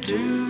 do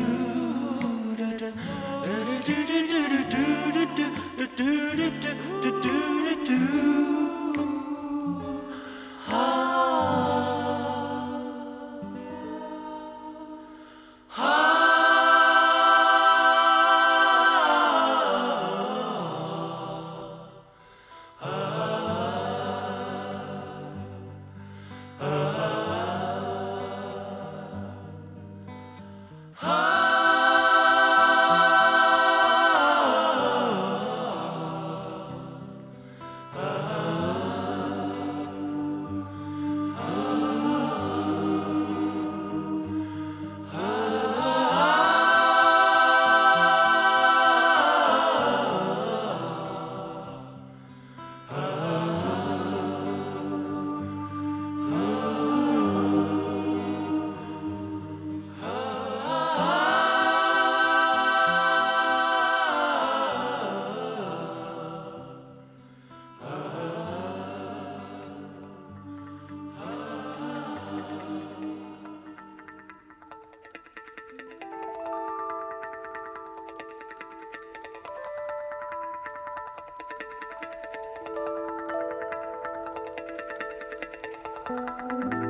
Huh. Música